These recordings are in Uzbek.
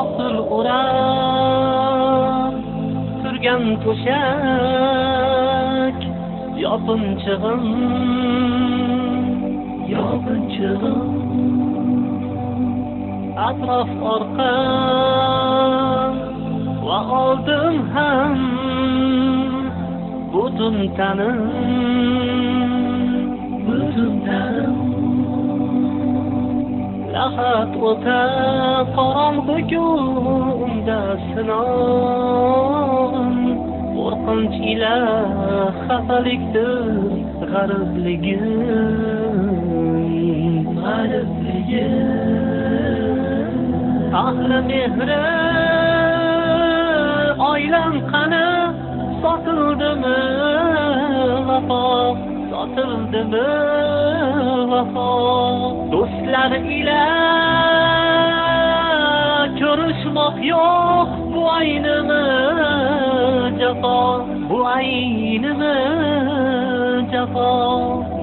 qotil o'rab turgan to'shak yopinchig'im yopinchig'im atrof orqa va oldim ham butun tanim. Butun tanim. Lahad o'ta qorong'ugu unda sinom qo'rqinch ila xafalikdir g'aribligim g'aribligim ahli mehri oilam qani sotildimi vafo sotildimi vafo do'stlar ila jafo bu aynimi? Jafo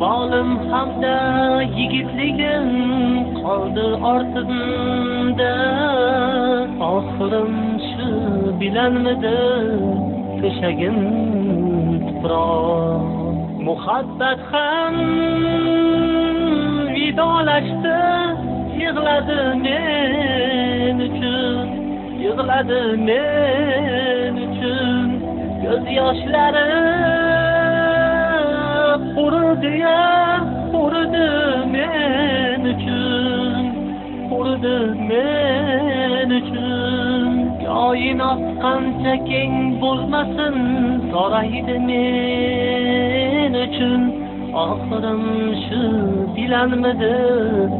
molim hamda yigitligim qoldi ortimda. Oxirim shu bilanmidi? To'shagim tuproq. Muhabbat ham vidolashdi yig'ladi men uchun. Yig'ladi men uchun ko'z yoshlarim urdiya urdi men uchun urdi men uchun koinot qancha keng bo'lmasin toraydi men uchun oxirim shu bilanmidi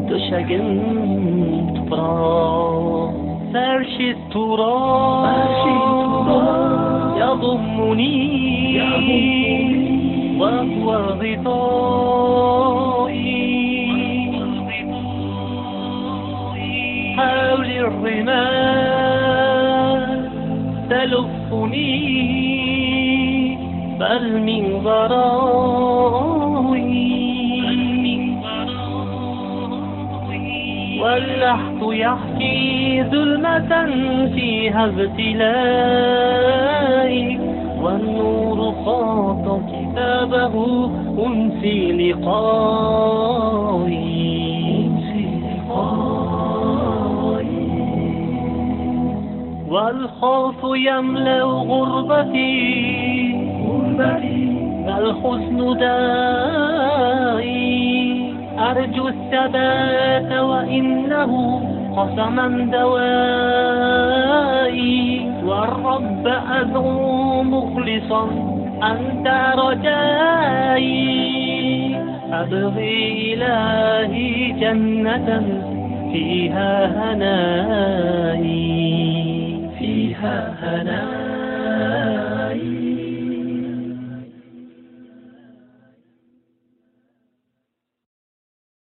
to'shagim tuproq sarshi turoq يضمني وهو غطائي. حول الرمال تلفني بل من ورائي واللحظ يحكي ظلمة فيها ابتلائي أنسي لقائي والخوف يملأ غربتي. غربتي الحزن دائي. أرجو الثبات وإنه قسما دوائي. والرب أدعو مخلصا أنت رجائي. أبغي إلهي جنة فيها هنائي. فيها هنائي.